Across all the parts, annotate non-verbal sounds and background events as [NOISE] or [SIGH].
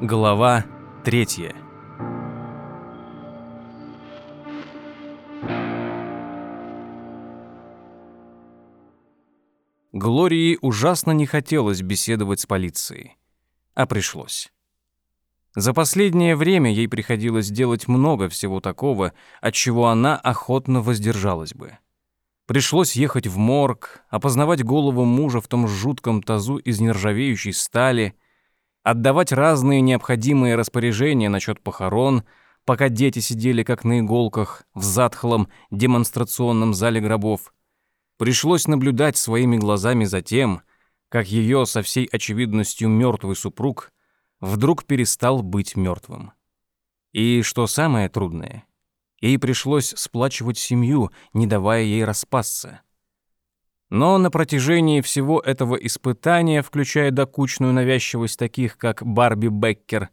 Глава третья. Глории ужасно не хотелось беседовать с полицией, а пришлось. За последнее время ей приходилось делать много всего такого, от чего она охотно воздержалась бы. Пришлось ехать в морг, опознавать голову мужа в том жутком тазу из нержавеющей стали, отдавать разные необходимые распоряжения насчет похорон, пока дети сидели как на иголках в затхлом демонстрационном зале гробов. Пришлось наблюдать своими глазами за тем, как ее со всей очевидностью мертвый супруг вдруг перестал быть мертвым. И что самое трудное, ей пришлось сплачивать семью, не давая ей распасться. Но на протяжении всего этого испытания, включая докучную навязчивость таких, как Барби Беккер,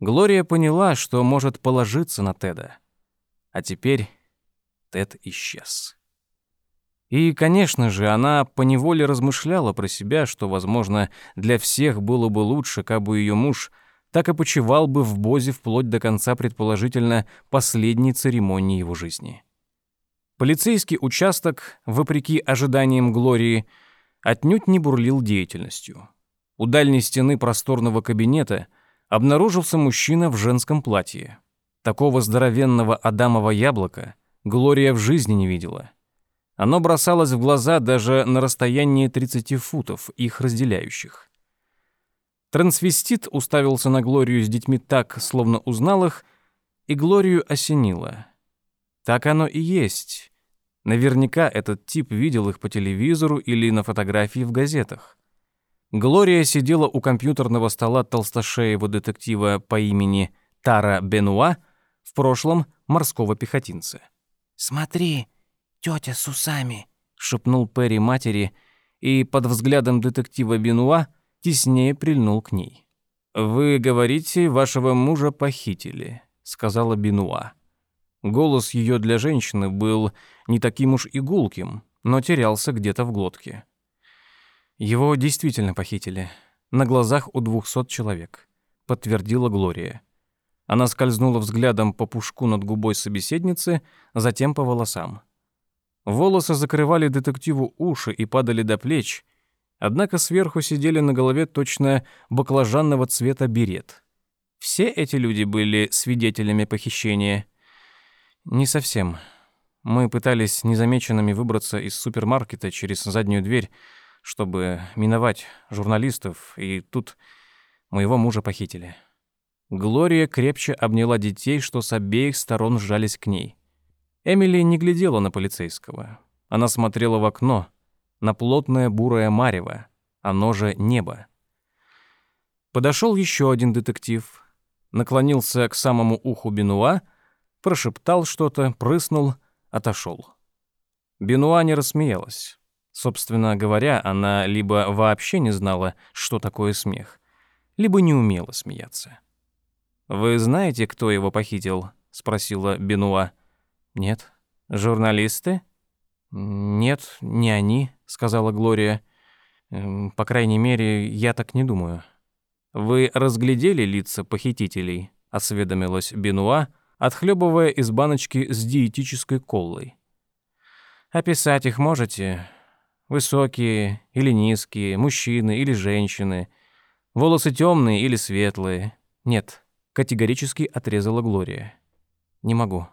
Глория поняла, что может положиться на Теда. А теперь Тед исчез. И, конечно же, она поневоле размышляла про себя, что, возможно, для всех было бы лучше, как бы ее муж так и почивал бы в Бозе вплоть до конца, предположительно, последней церемонии его жизни. Полицейский участок, вопреки ожиданиям Глории, отнюдь не бурлил деятельностью. У дальней стены просторного кабинета обнаружился мужчина в женском платье. Такого здоровенного адамова яблока Глория в жизни не видела — оно бросалось в глаза даже на расстоянии 30 футов, их разделяющих. Трансвестит уставился на Глорию с детьми так, словно узнал их, и Глорию осенило. Так оно и есть. Наверняка этот тип видел их по телевизору или на фотографии в газетах. Глория сидела у компьютерного стола толстошеего детектива по имени Тара Бенуа, в прошлом морского пехотинца. «Смотри, тетя с усами», — шепнул Перри матери, и под взглядом детектива Бенуа теснее прильнул к ней. «Вы говорите, вашего мужа похитили», — сказала Бенуа. Голос ее для женщины был не таким уж и гулким, но терялся где-то в глотке. «Его действительно похитили. На глазах у двухсот человек», — подтвердила Глория. Она скользнула взглядом по пушку над губой собеседницы, затем по волосам. Волосы закрывали детективу уши и падали до плеч, однако сверху сидели на голове точно баклажанного цвета берет. Все эти люди были свидетелями похищения. Не совсем. Мы пытались незамеченными выбраться из супермаркета через заднюю дверь, чтобы миновать журналистов, и тут моего мужа похитили. Глория крепче обняла детей, что с обеих сторон сжались к ней. Эмили не глядела на полицейского. Она смотрела в окно, на плотное бурое марево, оно же небо. Подошел еще один детектив, наклонился к самому уху Бенуа, прошептал что-то, прыснул, отошел. Бенуа не рассмеялась. Собственно говоря, она либо вообще не знала, что такое смех, либо не умела смеяться. «Вы знаете, кто его похитил?» — спросила Бенуа. «Нет». «Журналисты?» «Нет, не они», — сказала Глория. «Эм, «По крайней мере, я так не думаю». «Вы разглядели лица похитителей?» — осведомилась Бенуа, отхлебывая из баночки с диетической колой. «Описать их можете? Высокие или низкие, мужчины или женщины, волосы темные или светлые?» «Нет», — категорически отрезала Глория. «Не могу».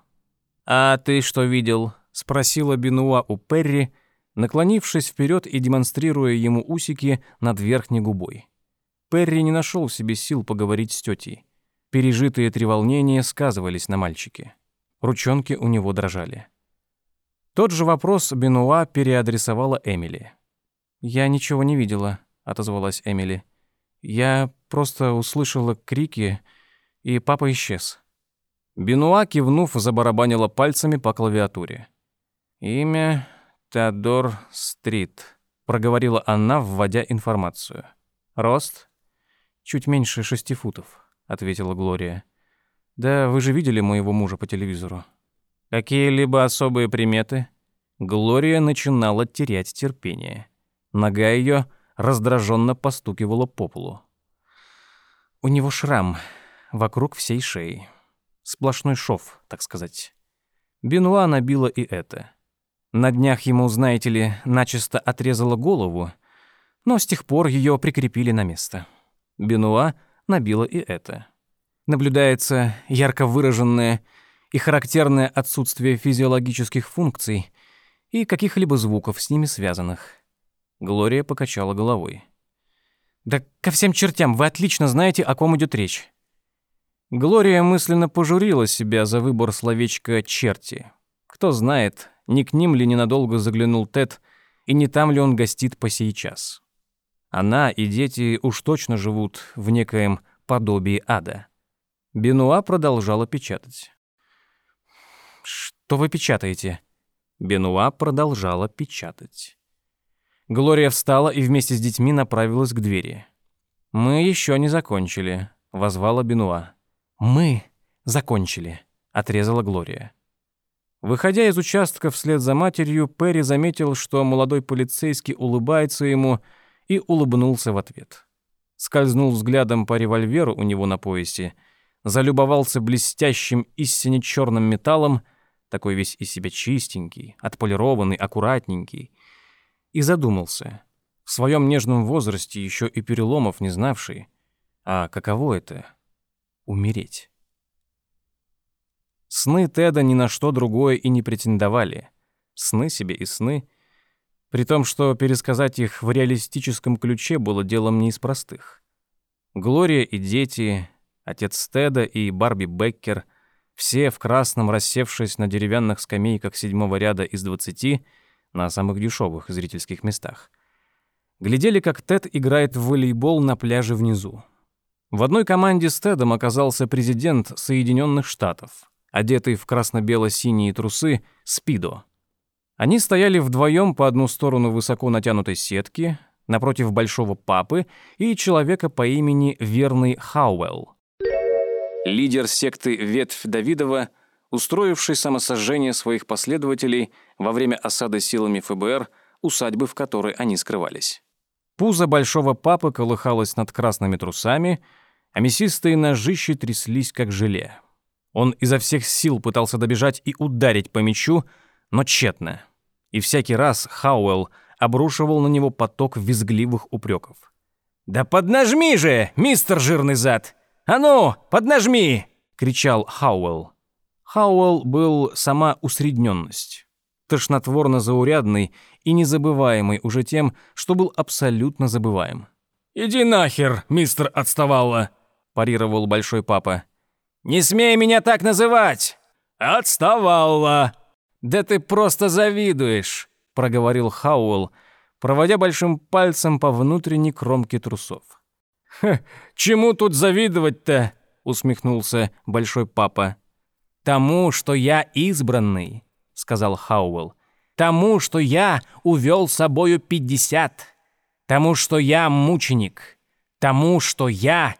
«А ты что видел?» — спросила Бенуа у Перри, наклонившись вперед и демонстрируя ему усики над верхней губой. Перри не нашел в себе сил поговорить с тетей. Пережитые треволнения сказывались на мальчике. Ручонки у него дрожали. Тот же вопрос Бенуа переадресовала Эмили. «Я ничего не видела», — отозвалась Эмили. «Я просто услышала крики, и папа исчез». Бенуа, кивнув, забарабанила пальцами по клавиатуре. «Имя Теодор Стрит», — проговорила она, вводя информацию. «Рост?» «Чуть меньше шести футов», — ответила Глория. «Да вы же видели моего мужа по телевизору». «Какие-либо особые приметы?» Глория начинала терять терпение. Нога ее раздраженно постукивала по полу. У него шрам вокруг всей шеи. Сплошной шов, так сказать. Бенуа набила и это. На днях ему, знаете ли, начисто отрезала голову, но с тех пор ее прикрепили на место. Бенуа набила и это. Наблюдается ярко выраженное и характерное отсутствие физиологических функций и каких-либо звуков с ними связанных. Глория покачала головой. «Да ко всем чертям, вы отлично знаете, о ком идет речь». Глория мысленно пожурила себя за выбор словечка «черти». Кто знает, не к ним ли ненадолго заглянул Тед, и не там ли он гостит по сей час. Она и дети уж точно живут в некоем подобии ада. Бенуа продолжала печатать. «Что вы печатаете?» Бенуа продолжала печатать. Глория встала и вместе с детьми направилась к двери. «Мы еще не закончили», — возвала Бенуа. «Мы закончили», — отрезала Глория. Выходя из участка вслед за матерью, Перри заметил, что молодой полицейский улыбается ему и улыбнулся в ответ. Скользнул взглядом по револьверу у него на поясе, залюбовался блестящим истине черным металлом, такой весь из себя чистенький, отполированный, аккуратненький, и задумался, в своем нежном возрасте еще и переломов не знавший, а каково это — умереть. Сны Теда ни на что другое и не претендовали. Сны себе и сны. При том, что пересказать их в реалистическом ключе было делом не из простых. Глория и дети, отец Теда и Барби Беккер, все в красном, рассевшись на деревянных скамейках седьмого ряда из двадцати, на самых дешевых зрительских местах, глядели, как Тед играет в волейбол на пляже внизу. В одной команде с Тедом оказался президент Соединенных Штатов — одетый в красно-бело-синие трусы, спидо. Они стояли вдвоем по одну сторону высоко натянутой сетки, напротив большого папы и человека по имени Верный Хауэлл. Лидер секты Ветвь Давидова, устроивший самосожжение своих последователей во время осады силами ФБР усадьбы, в которой они скрывались. Пузо большого папы колыхалось над красными трусами, а мясистые ножищи тряслись, как желе. Он изо всех сил пытался добежать и ударить по мячу, но тщетно. И всякий раз Хауэлл обрушивал на него поток визгливых упреков. «Да поднажми же, мистер жирный зад! А ну, поднажми!» — кричал Хауэлл. Хауэлл был сама усредненность. Тошнотворно-заурядный и незабываемый уже тем, что был абсолютно забываем. «Иди нахер, мистер отставала!» – парировал большой папа. «Не смей меня так называть!» «Отставала!» «Да ты просто завидуешь!» — проговорил Хауэлл, проводя большим пальцем по внутренней кромке трусов. «Ха, чему тут завидовать-то?» — усмехнулся большой папа. «Тому, что я избранный», — сказал Хауэлл. «Тому, что я увел собою пятьдесят. Тому, что я мученик. Тому, что я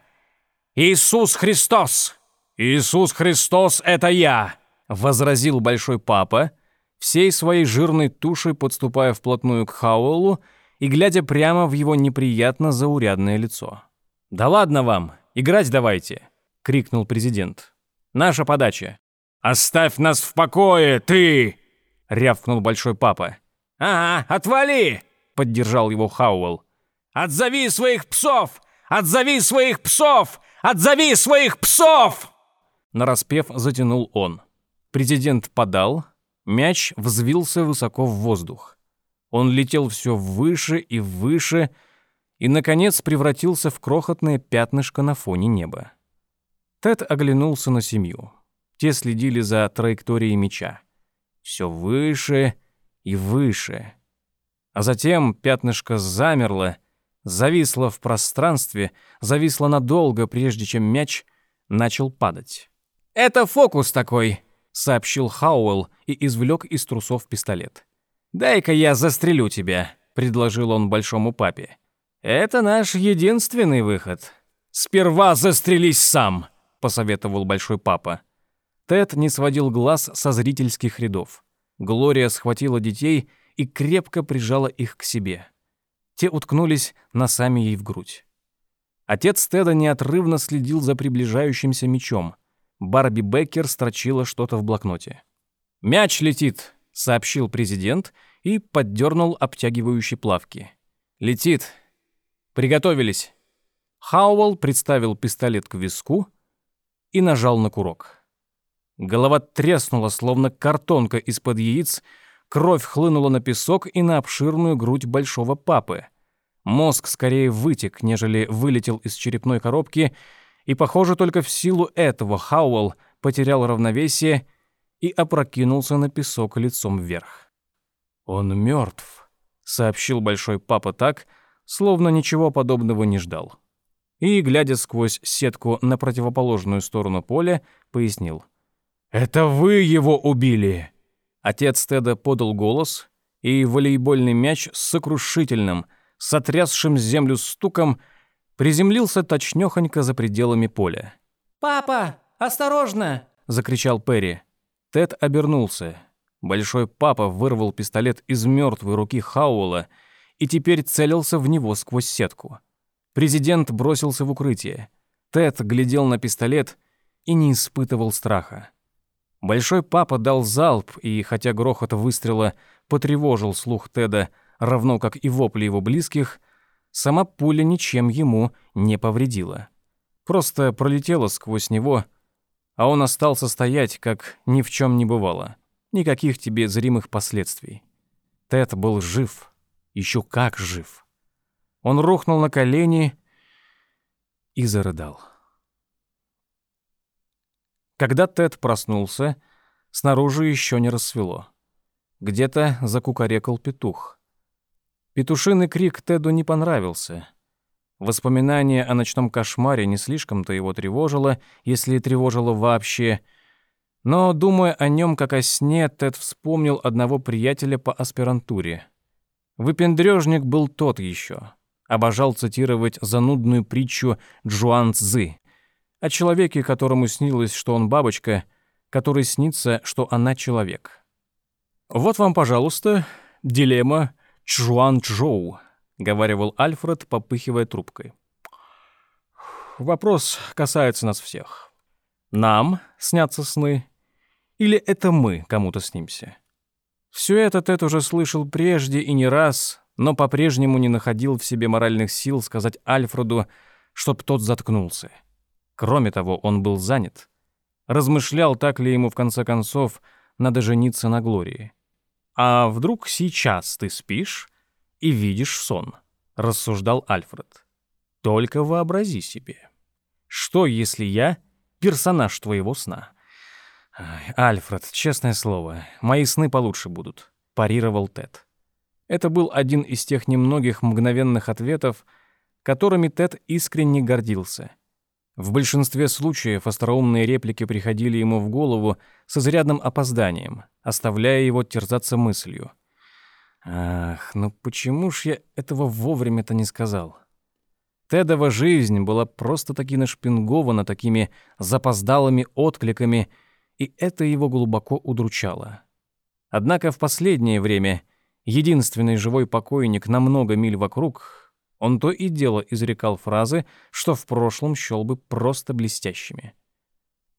Иисус Христос!» «Иисус Христос — это я!» — возразил Большой Папа, всей своей жирной тушей подступая вплотную к Хауэллу и глядя прямо в его неприятно заурядное лицо. «Да ладно вам, играть давайте!» — крикнул президент. «Наша подача!» «Оставь нас в покое, ты!» — рявкнул Большой Папа. «Ага, отвали!» — поддержал его Хауэлл. «Отзови своих псов! Отзови своих псов! Отзови своих псов!» нараспев затянул он. Президент подал, мяч взвился высоко в воздух. Он летел все выше и выше и, наконец, превратился в крохотное пятнышко на фоне неба. Тед оглянулся на семью. Те следили за траекторией мяча. Все выше и выше. А затем пятнышко замерло, зависло в пространстве, зависло надолго, прежде чем мяч начал падать. «Это фокус такой», — сообщил Хауэлл и извлек из трусов пистолет. «Дай-ка я застрелю тебя», — предложил он большому папе. «Это наш единственный выход». «Сперва застрелись сам», — посоветовал большой папа. Тед не сводил глаз со зрительских рядов. Глория схватила детей и крепко прижала их к себе. Те уткнулись носами ей в грудь. Отец Теда неотрывно следил за приближающимся мячом. Барби Беккер строчила что-то в блокноте. «Мяч летит», — сообщил президент и поддернул обтягивающие плавки. «Летит. Приготовились». Хауэлл представил пистолет к виску и нажал на курок. Голова треснула, словно картонка из-под яиц, кровь хлынула на песок и на обширную грудь большого папы. Мозг скорее вытек, нежели вылетел из черепной коробки, и, похоже, только в силу этого Хауэлл потерял равновесие и опрокинулся на песок лицом вверх. «Он мертв», — сообщил большой папа так, словно ничего подобного не ждал. И, глядя сквозь сетку на противоположную сторону поля, пояснил — «Это вы его убили!» Отец Теда подал голос, и волейбольный мяч с сокрушительным, сотрясшим землю стуком приземлился точнёхонько за пределами поля. «Папа, осторожно!» — закричал Перри. Тед обернулся. Большой папа вырвал пистолет из мёртвой руки Хауэлла и теперь целился в него сквозь сетку. Президент бросился в укрытие. Тед глядел на пистолет и не испытывал страха. Большой папа дал залп, и хотя грохот выстрела потревожил слух Теда, равно как и вопли его близких, сама пуля ничем ему не повредила. Просто пролетела сквозь него, а он остался стоять, как ни в чем не бывало. Никаких тебе зримых последствий. Тед был жив, еще как жив. Он рухнул на колени и зарыдал. Когда Тед проснулся, снаружи еще не рассвело. Где-то закукарекал петух. Петушиный крик Теду не понравился. Воспоминание о ночном кошмаре не слишком-то его тревожило, если тревожило вообще. Но, думая о нем как о сне, Тед вспомнил одного приятеля по аспирантуре. Выпендрежник был тот еще. Обожал цитировать занудную притчу Джуан Цзы о человеке, которому снилось, что он бабочка, которой снится, что она человек. «Вот вам, пожалуйста, дилемма Чжуан-Чжоу», — говаривал Альфред, попыхивая трубкой. «Вопрос касается нас всех. Нам снятся сны или это мы кому-то снимся?» Все это Тед уже слышал прежде и не раз, но по-прежнему не находил в себе моральных сил сказать Альфреду, чтоб тот заткнулся. Кроме того, он был занят. Размышлял, так ли ему в конце концов надо жениться на Глории. «А вдруг сейчас ты спишь и видишь сон?» — рассуждал Альфред. «Только вообрази себе. Что, если я персонаж твоего сна?» «Альфред, честное слово, мои сны получше будут», — парировал Тед. Это был один из тех немногих мгновенных ответов, которыми Тед искренне гордился — в большинстве случаев остроумные реплики приходили ему в голову с изрядным опозданием, оставляя его терзаться мыслью. «Ах, ну почему ж я этого вовремя-то не сказал?» Тедова жизнь была просто-таки нашпингована такими запоздалыми откликами, и это его глубоко удручало. Однако в последнее время единственный живой покойник на много миль вокруг он то и дело изрекал фразы, что в прошлом счёл бы просто блестящими.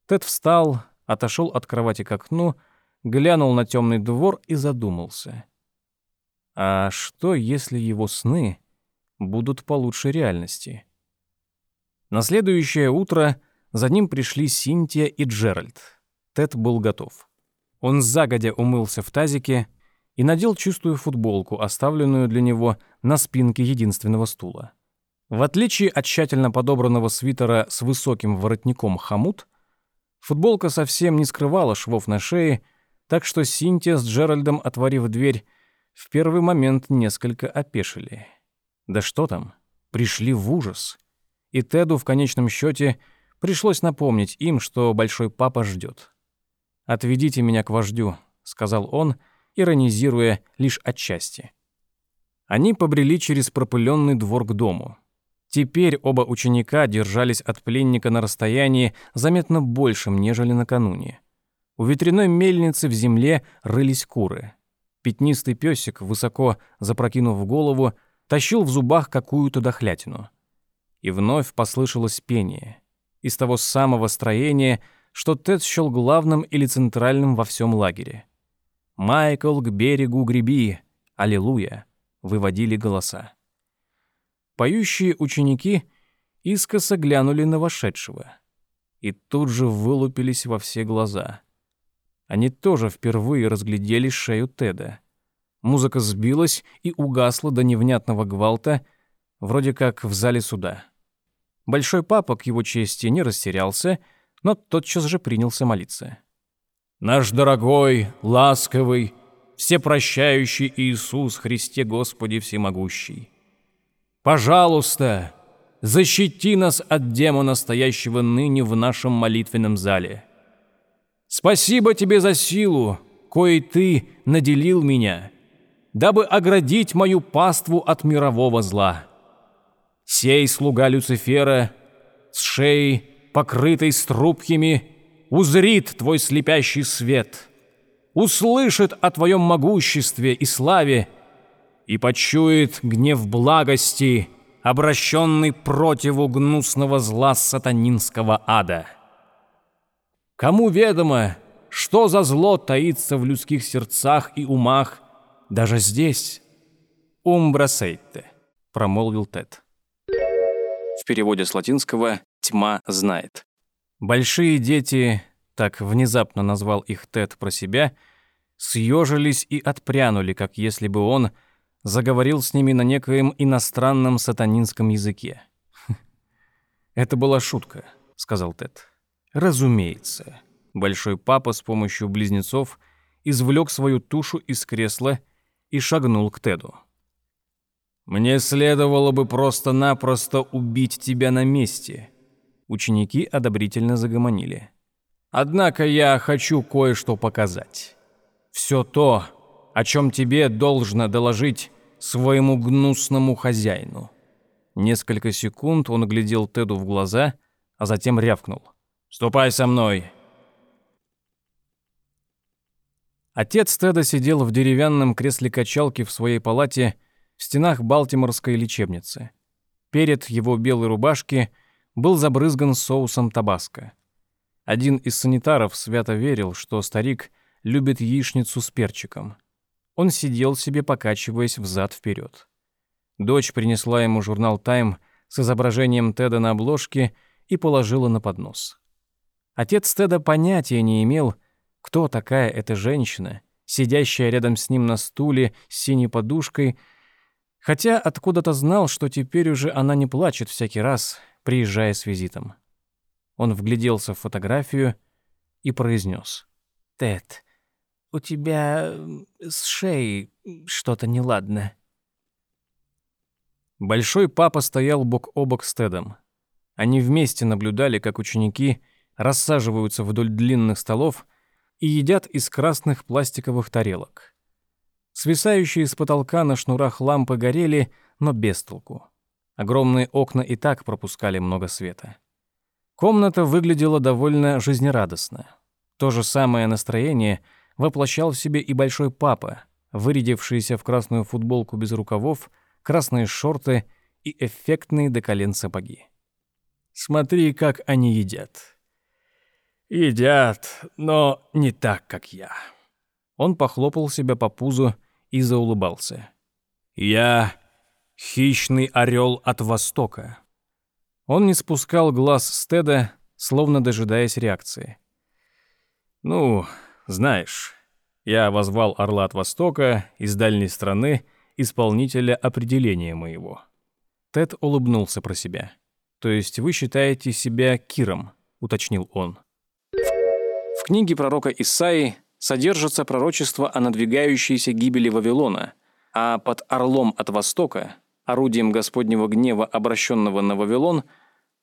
Тед встал, отошел от кровати к окну, глянул на темный двор и задумался. А что, если его сны будут получше реальности? На следующее утро за ним пришли Синтия и Джеральд. Тед был готов. Он загодя умылся в тазике, и надел чистую футболку, оставленную для него на спинке единственного стула. В отличие от тщательно подобранного свитера с высоким воротником хомут, футболка совсем не скрывала швов на шее, так что Синтия с Джеральдом, отворив дверь, в первый момент несколько опешили. Да что там, пришли в ужас. И Теду в конечном счете пришлось напомнить им, что большой папа ждет. «Отведите меня к вождю», — сказал он, — иронизируя лишь отчасти. Они побрели через пропыленный двор к дому. Теперь оба ученика держались от пленника на расстоянии заметно большим, нежели накануне. У ветряной мельницы в земле рылись куры. Пятнистый песик, высоко запрокинув голову, тащил в зубах какую-то дохлятину. и вновь послышалось пение. Из того самого строения, что Тед счел главным или центральным во всем лагере. «Майкл, к берегу греби! Аллилуйя!» — выводили голоса. Поющие ученики искоса глянули на вошедшего и тут же вылупились во все глаза. Они тоже впервые разглядели шею Теда. Музыка сбилась и угасла до невнятного гвалта, вроде как в зале суда. Большой папа к его чести не растерялся, но тотчас же принялся молиться. «Наш дорогой, ласковый, всепрощающий Иисус Христе Господи Всемогущий, Пожалуйста, защити нас от демона, стоящего ныне в нашем молитвенном зале. Спасибо тебе за силу, коей ты наделил меня, дабы оградить мою паству от мирового зла. Сей слуга Люцифера с шеей, покрытой струпьями, узрит твой слепящий свет, услышит о твоем могуществе и славе и почует гнев благости, обращенный противу гнусного зла сатанинского ада. Кому ведомо, что за зло таится в людских сердцах и умах, даже здесь? «Умбра сейте», — промолвил Тед. В переводе с латинского «тьма знает». Большие дети, так внезапно назвал их Тед про себя, съежились и отпрянули, как если бы он — заговорил с ними на некоем иностранном сатанинском языке. «Это была шутка», — сказал Тед. «Разумеется». Большой папа с помощью близнецов извлек свою тушу из кресла и шагнул к Теду. «Мне следовало бы просто-напросто убить тебя на месте». Ученики одобрительно загомонили. «Однако я хочу кое-что показать. Все то, о чем тебе должно доложить своему гнусному хозяину. Несколько секунд он глядел Теду в глаза, а затем рявкнул. «Ступай со мной!» Отец Теда сидел в деревянном кресле качалки в своей палате в стенах Балтиморской лечебницы. Перед его белой рубашки был забрызган соусом табаско. Один из санитаров свято верил, что старик любит яичницу с перчиком. Он сидел себе, покачиваясь взад вперед. Дочь принесла ему журнал «Тайм» с изображением Теда на обложке и положила на поднос. Отец Теда понятия не имел, кто такая эта женщина, сидящая рядом с ним на стуле с синей подушкой, хотя откуда-то знал, что теперь уже она не плачет всякий раз, приезжая с визитом. Он вгляделся в фотографию и произнес. «Тед, у тебя с шеей что-то неладно». Большой папа стоял бок о бок с Тедом. Они вместе наблюдали, как ученики рассаживаются вдоль длинных столов и едят из красных пластиковых тарелок. Свисающие с потолка на шнурах лампы горели, но без толку. Огромные окна и так пропускали много света. Комната выглядела довольно жизнерадостно. То же самое настроение — воплощал в себе и большой папа, вырядившийся в красную футболку без рукавов, красные шорты и эффектные до колен сапоги. «Смотри, как они едят». «Едят, но не так, как я». Он похлопал себя по пузу и заулыбался. «Я хищный орел от Востока». Он не спускал глаз с Теда, словно дожидаясь реакции. «Ну, знаешь, я возвал орла от Востока из дальней страны, исполнителя определения моего. Тед улыбнулся про себя. То есть вы считаете себя Киром, уточнил он. В книге пророка Исаии содержится пророчество о надвигающейся гибели Вавилона, а под орлом от Востока, орудием Господнего гнева, обращенного на Вавилон,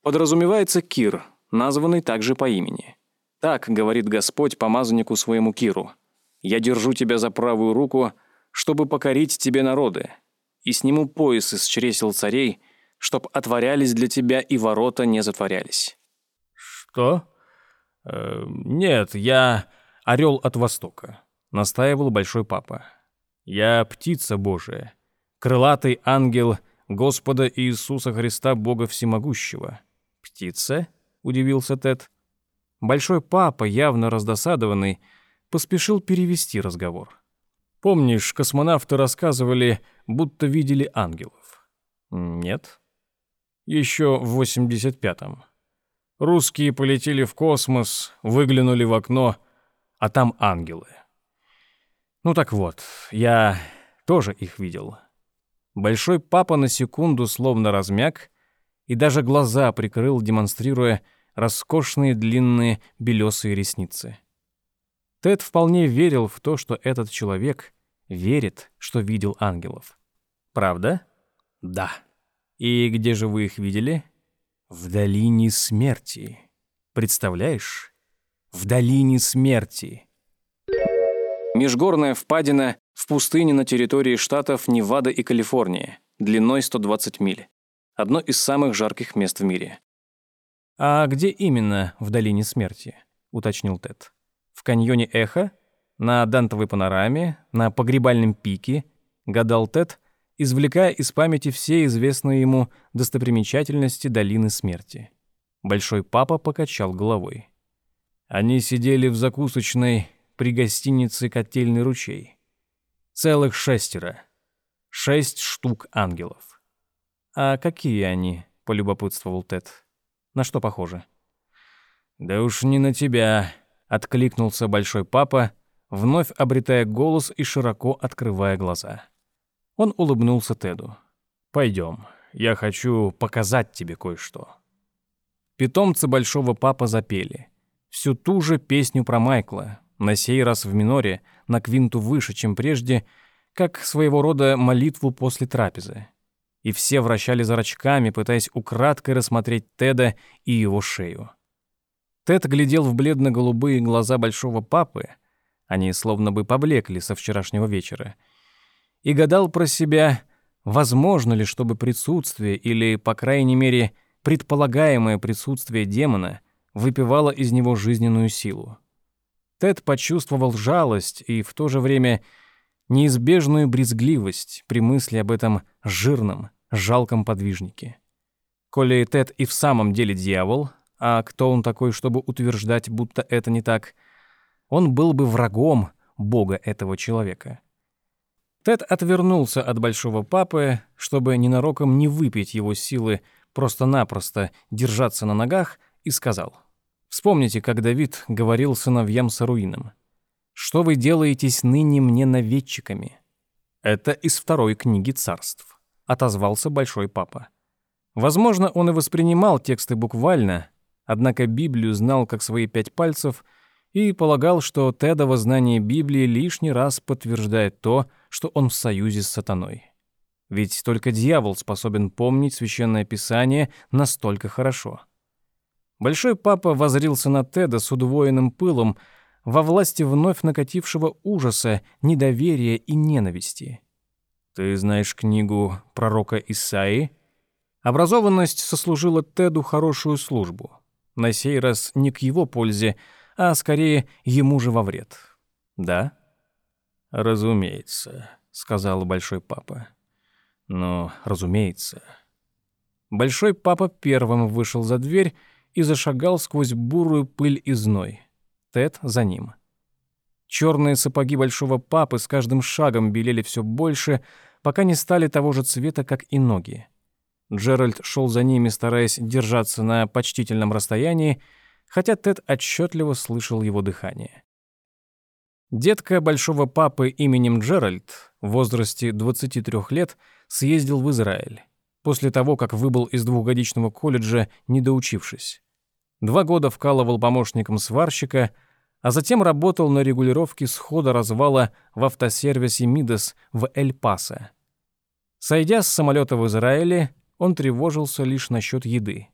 подразумевается Кир, названный также по имени. Так говорит Господь помазаннику своему Киру. «Я держу тебя за правую руку, чтобы покорить тебе народы, и сниму пояс из чресел царей, чтоб отворялись для тебя и ворота не затворялись». «Что? Э, нет, я орел от Востока», — настаивал большой папа. «Я птица Божия, крылатый ангел, Господа Иисуса Христа, Бога Всемогущего. «Птица?» — удивился Тед. Большой папа, явно раздосадованный, поспешил перевести разговор. «Помнишь, космонавты рассказывали, будто видели ангелов?» «Нет». «Еще в 85-м. Русские полетели в космос, выглянули в окно, а там ангелы. Ну так вот, я тоже их видел. Большой папа на секунду словно размяк и даже глаза прикрыл, демонстрируя роскошные длинные белесые ресницы. Тед вполне верил в то, что этот человек верит, что видел ангелов. Правда? Да. И где же вы их видели? В долине смерти. Представляешь? В долине смерти. Межгорная впадина в пустыне на территории штатов Невада и Калифорния, длиной 120 миль. Одно из самых жарких мест в мире. «А где именно в долине смерти?» — уточнил Тед. «В каньоне Эхо? На Дантовой панораме? На погребальном пике?» — гадал Тед, извлекая из памяти все известные ему достопримечательности долины смерти. Большой папа покачал головой. Они сидели в закусочной при гостинице «Котельный ручей». Целых шестеро. Шесть штук ангелов. «А какие они?» — полюбопытствовал Тед. «На что похожи?» «Да уж не на тебя», — откликнулся большой папа, вновь обретая голос и широко открывая глаза. Он улыбнулся Теду. «Пойдем, я хочу показать тебе кое-что». Питомцы большого папа запели. Всю ту же песню про Майкла, на сей раз в миноре, на квинту выше, чем прежде, как своего рода молитву после трапезы. И все вращали зрачками, пытаясь украдкой рассмотреть Теда и его шею. Тед глядел в бледно-голубые глаза большого папы, они словно бы поблекли со вчерашнего вечера, и гадал про себя, возможно ли, чтобы присутствие или, по крайней мере, предполагаемое присутствие демона выпивало из него жизненную силу. Тед почувствовал жалость и в то же время неизбежную брезгливость при мысли об этом жирном, жалком подвижнике. Коли Тед и в самом деле дьявол, а кто он такой, чтобы утверждать, будто это не так, он был бы врагом бога этого человека. Тед отвернулся от большого папы, чтобы ненароком не выпить его силы просто-напросто держаться на ногах, и сказал — Вспомните, как Давид говорил сыновьям Саруинам. «Что вы делаетесь ныне мне наведчиками?» «Это из второй книги царств», — отозвался Большой Папа. Возможно, он и воспринимал тексты буквально, однако Библию знал как свои пять пальцев и полагал, что Тедово знание Библии лишний раз подтверждает то, что он в союзе с сатаной. Ведь только дьявол способен помнить священное писание настолько хорошо. Большой папа возрился на Теда с удвоенным пылом во власти вновь накатившего ужаса, недоверия и ненависти. «Ты знаешь книгу пророка Исаи?» Образованность сослужила Теду хорошую службу. На сей раз не к его пользе, а скорее ему же во вред. «Да?» «Разумеется», — сказал большой папа. «Но, разумеется». Большой папа первым вышел за дверь и зашагал сквозь бурую пыль и зной. Тед за ним. Черные сапоги большого папы с каждым шагом белели все больше, пока не стали того же цвета, как и ноги. Джеральд шел за ними, стараясь держаться на почтительном расстоянии, хотя Тед отчетливо слышал его дыхание. Детка большого папы именем Джеральд в возрасте 23 лет съездил в Израиль после того, как выбыл из двухгодичного колледжа, не доучившись. Два года вкалывал помощником сварщика, а затем работал на регулировке схода развала в автосервисе «Мидас» в Эль-Пасо. Сойдя с самолета в Израиле, он тревожился лишь насчет еды.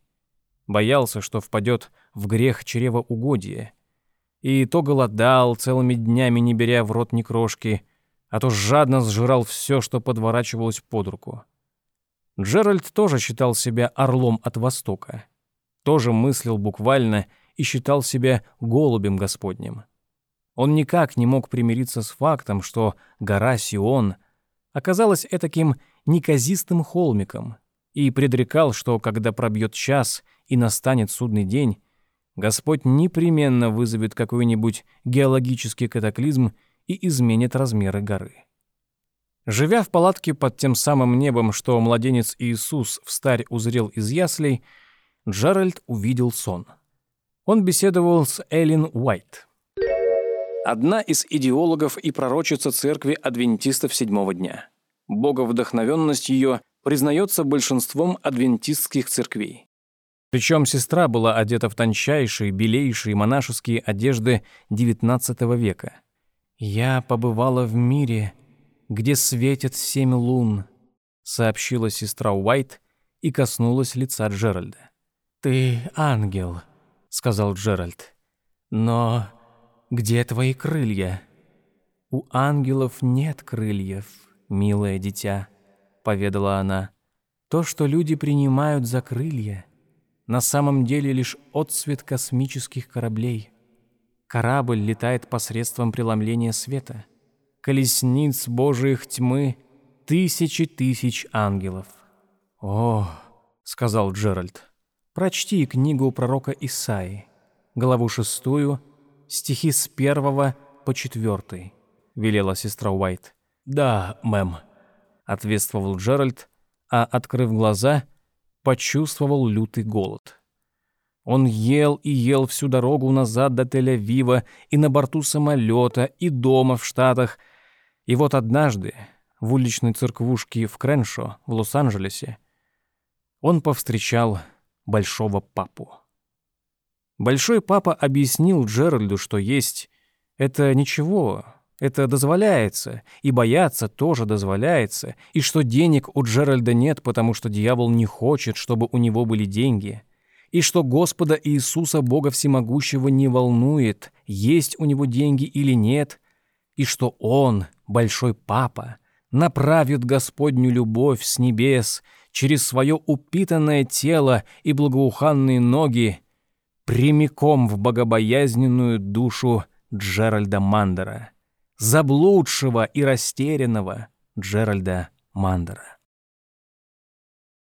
Боялся, что впадет в грех чревоугодия. И то голодал, целыми днями не беря в рот ни крошки, а то жадно сжирал все, что подворачивалось под руку. Джеральд тоже считал себя орлом от Востока тоже мыслил буквально и считал себя голубем Господним. Он никак не мог примириться с фактом, что гора Сион оказалась таким неказистым холмиком и предрекал, что когда пробьет час и настанет судный день, Господь непременно вызовет какой-нибудь геологический катаклизм и изменит размеры горы. Живя в палатке под тем самым небом, что младенец Иисус встарь узрел из яслей, Джеральд увидел сон. Он беседовал с Эллен Уайт. Одна из идеологов и пророчица церкви адвентистов седьмого дня. Боговдохновенность ее признается большинством адвентистских церквей. Причем сестра была одета в тончайшие, белейшие монашеские одежды XIX века. «Я побывала в мире, где светят семь лун», сообщила сестра Уайт и коснулась лица Джеральда. «Ты ангел», — сказал Джеральд. «Но где твои крылья?» «У ангелов нет крыльев, милое дитя», — поведала она. «То, что люди принимают за крылья, на самом деле лишь отсвет космических кораблей. Корабль летает посредством преломления света. Колесниц Божиих тьмы тысячи тысяч ангелов». «О», — сказал Джеральд, — «прочти книгу пророка Исаии, главу шестую, стихи с первого по четвертый», — велела сестра Уайт. «Да, мэм», — ответствовал Джеральд, а, открыв глаза, почувствовал лютый голод. Он ел и ел всю дорогу назад до Тель-Авива и на борту самолета, и дома в Штатах. И вот однажды, в уличной церквушке в Креншо, в Лос-Анджелесе, он повстречал большого папу. Большой папа объяснил Джеральду, что есть это ничего, это дозволяется, и бояться тоже дозволяется, и что денег у Джеральда нет, потому что дьявол не хочет, чтобы у него были деньги, и что Господа Иисуса Бога Всемогущего не волнует, есть у него деньги или нет, и что Он, Большой Папа, направит Господню любовь с небес через свое упитанное тело и благоуханные ноги прямиком в богобоязненную душу Джеральда Мандера, заблудшего и растерянного Джеральда Мандера.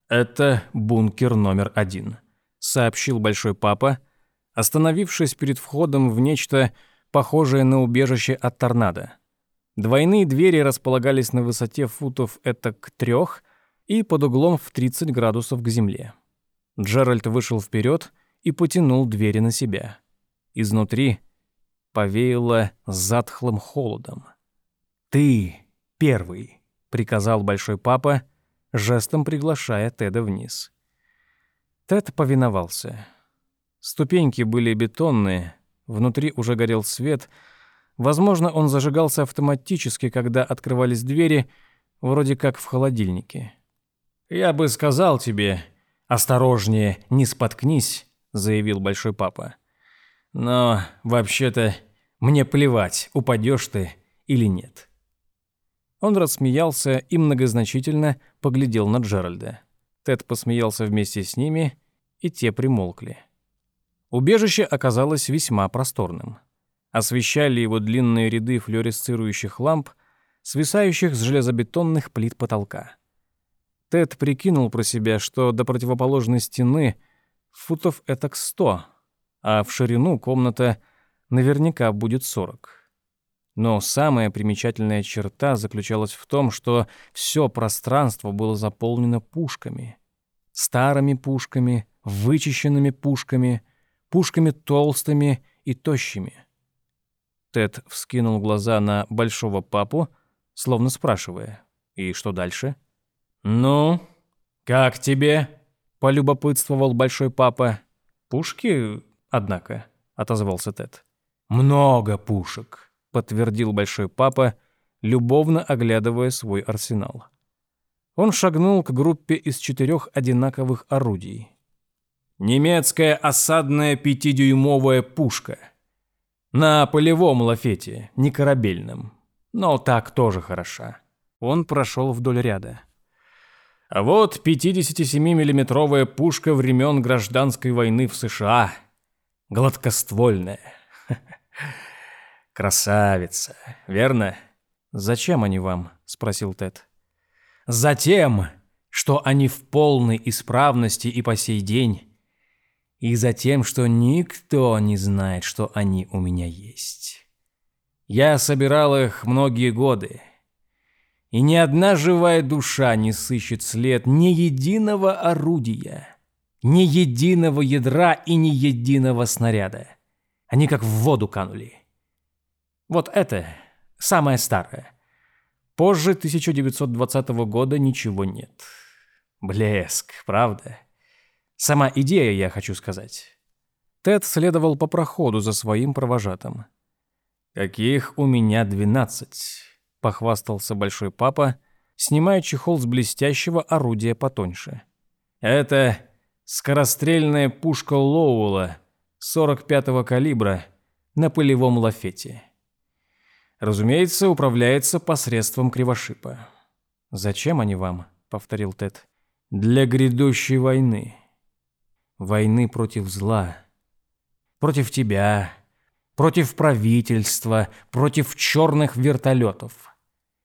«Это бункер номер один», — сообщил Большой Папа, остановившись перед входом в нечто похожее на убежище от торнадо. Двойные двери располагались на высоте футов это к трех и под углом в 30 градусов к земле. Джеральд вышел вперед и потянул двери на себя. Изнутри повеяло затхлым холодом. «Ты первый», — приказал большой папа, жестом приглашая Теда вниз. Тед повиновался. Ступеньки были бетонные, внутри уже горел свет. Возможно, он зажигался автоматически, когда открывались двери, вроде как в холодильнике. «Я бы сказал тебе, осторожнее, не споткнись», — заявил Большой Папа. «Но, вообще-то, мне плевать, упадешь ты или нет». Он рассмеялся и многозначительно поглядел на Джеральда. Тед посмеялся вместе с ними, и те примолкли. Убежище оказалось весьма просторным. Освещали его длинные ряды флуоресцирующих ламп, свисающих с железобетонных плит потолка. Тед прикинул про себя, что до противоположной стены — футов этак сто, а в ширину комната наверняка будет сорок. Но самая примечательная черта заключалась в том, что все пространство было заполнено пушками. Старыми пушками, вычищенными пушками, пушками толстыми и тощими. Тед вскинул глаза на большого папу, словно спрашивая, «И что дальше?» «Ну, как тебе?» полюбопытствовал большой папа. Пушки, однако, отозвался Тед. Много пушек, подтвердил большой папа, любовно оглядывая свой арсенал. Он шагнул к группе из четырех одинаковых орудий. Немецкая осадная пятидюймовая пушка. На полевом лафете, не корабельном. Но так тоже хороша. Он прошел вдоль ряда. Вот 57-миллиметровая пушка времен гражданской войны в США. Гладкоствольная. [LAUGHS] Красавица, верно? Зачем они вам? спросил Тед. Затем, что они в полной исправности и по сей день, и за тем, что никто не знает, что они у меня есть. Я собирал их многие годы, и ни одна живая душа не сыщет след ни единого орудия, ни единого ядра и ни единого снаряда. Они как в воду канули. Вот это самое старое. Позже 1920 года ничего нет. Блеск, правда? Сама идея, я хочу сказать. Тед следовал по проходу за своим провожатым. «Каких у меня двенадцать?» — похвастался большой папа, снимая чехол с блестящего орудия потоньше. «Это скорострельная пушка Лоуэлла 45-го калибра на полевом лафете. Разумеется, управляется посредством кривошипа». «Зачем они вам?» — повторил Тед. «Для грядущей войны» войны против зла. Против тебя, против правительства, против черных вертолетов.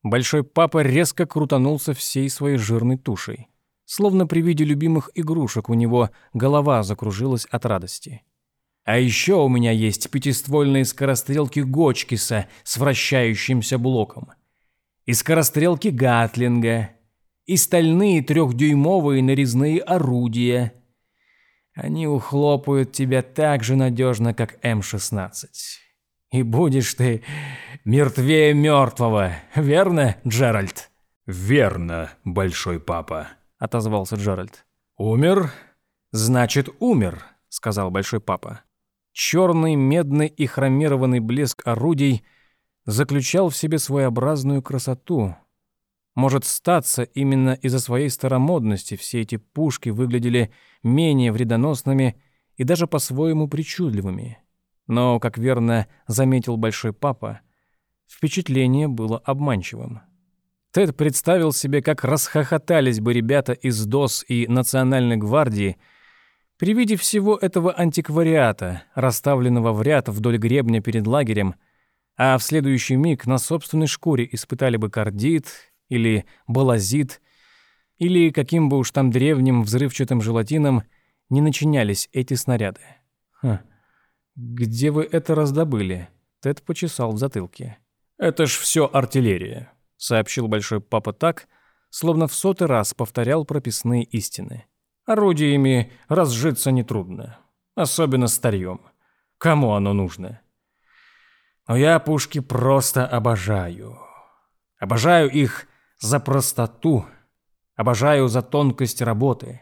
Большой папа резко крутанулся всей своей жирной тушей. Словно при виде любимых игрушек у него голова закружилась от радости. А еще у меня есть пятиствольные скорострелки Гочкиса с вращающимся блоком. И скорострелки Гатлинга. И стальные трехдюймовые нарезные орудия – они ухлопают тебя так же надежно, как М-16. И будешь ты мертвее мертвого, верно, Джеральд? Верно, большой папа, отозвался Джеральд. Умер? Значит, умер, сказал большой папа. Черный, медный и хромированный блеск орудий заключал в себе своеобразную красоту. Может статься, именно из-за своей старомодности все эти пушки выглядели менее вредоносными и даже по-своему причудливыми. Но, как верно заметил Большой Папа, впечатление было обманчивым. Тед представил себе, как расхохотались бы ребята из ДОС и Национальной гвардии при виде всего этого антиквариата, расставленного в ряд вдоль гребня перед лагерем, а в следующий миг на собственной шкуре испытали бы кардит или балазит или каким бы уж там древним взрывчатым желатином не начинялись эти снаряды. Ха. Где вы это раздобыли? Тед почесал в затылке. Это ж все артиллерия, сообщил большой папа так, словно в сотый раз повторял прописные истины. Орудиями разжиться нетрудно, особенно старьем. Кому оно нужно? Но я пушки просто обожаю. Обожаю их за простоту Обожаю за тонкость работы.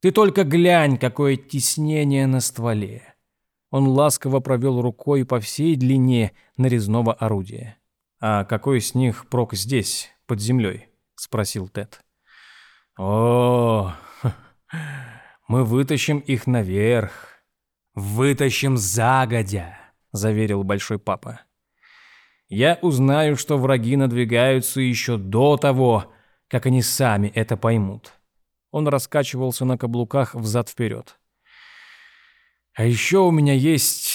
Ты только глянь, какое тиснение на стволе. Он ласково провел рукой по всей длине нарезного орудия. А какой с них прок здесь, под землей? спросил Тед. О, [LAUGHS] мы вытащим их наверх. Вытащим загодя, заверил большой папа. Я узнаю, что враги надвигаются еще до того, как они сами это поймут. Он раскачивался на каблуках взад-вперед. А еще у меня есть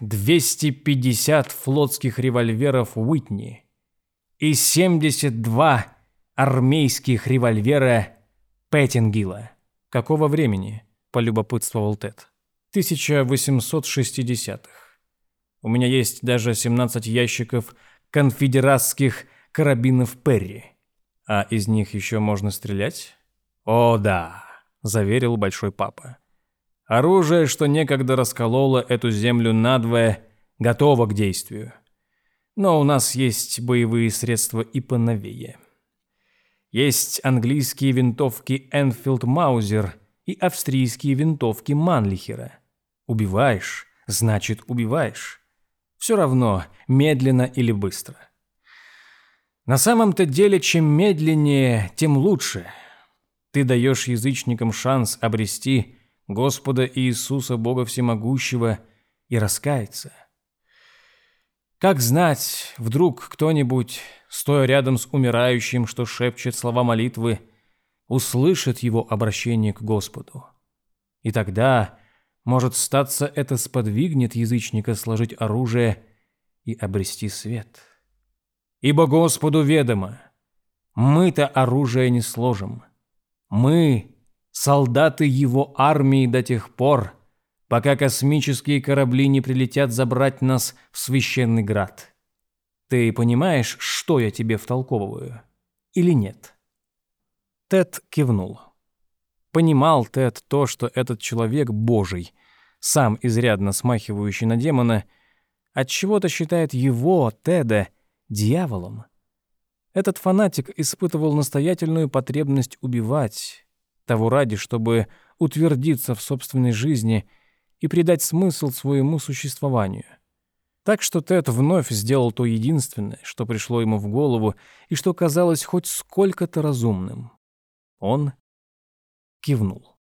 250 флотских револьверов Уитни и 72 армейских револьвера Петтингила. Какого времени? полюбопытствовал Тед. 1860-х. У меня есть даже 17 ящиков конфедератских карабинов Перри. А из них еще можно стрелять? О, да, заверил большой папа. Оружие, что некогда раскололо эту землю надвое, готово к действию. Но у нас есть боевые средства и поновее. Есть английские винтовки Энфилд Маузер и австрийские винтовки Манлихера. Убиваешь, значит убиваешь. Все равно, медленно или быстро. На самом-то деле, чем медленнее, тем лучше. Ты даешь язычникам шанс обрести Господа Иисуса Бога Всемогущего и раскаяться. Как знать, вдруг кто-нибудь, стоя рядом с умирающим, что шепчет слова молитвы, услышит его обращение к Господу. И тогда, может статься, это сподвигнет язычника сложить оружие и обрести свет» ибо Господу ведомо, Мы-то оружие не сложим. Мы — солдаты его армии до тех пор, пока космические корабли не прилетят забрать нас в священный град. Ты понимаешь, что я тебе втолковываю? Или нет?» Тед кивнул. Понимал Тед то, что этот человек божий, сам изрядно смахивающий на демона, от чего то считает его, Теда, дьяволом. Этот фанатик испытывал настоятельную потребность убивать, того ради, чтобы утвердиться в собственной жизни и придать смысл своему существованию. Так что Тед вновь сделал то единственное, что пришло ему в голову и что казалось хоть сколько-то разумным. Он кивнул.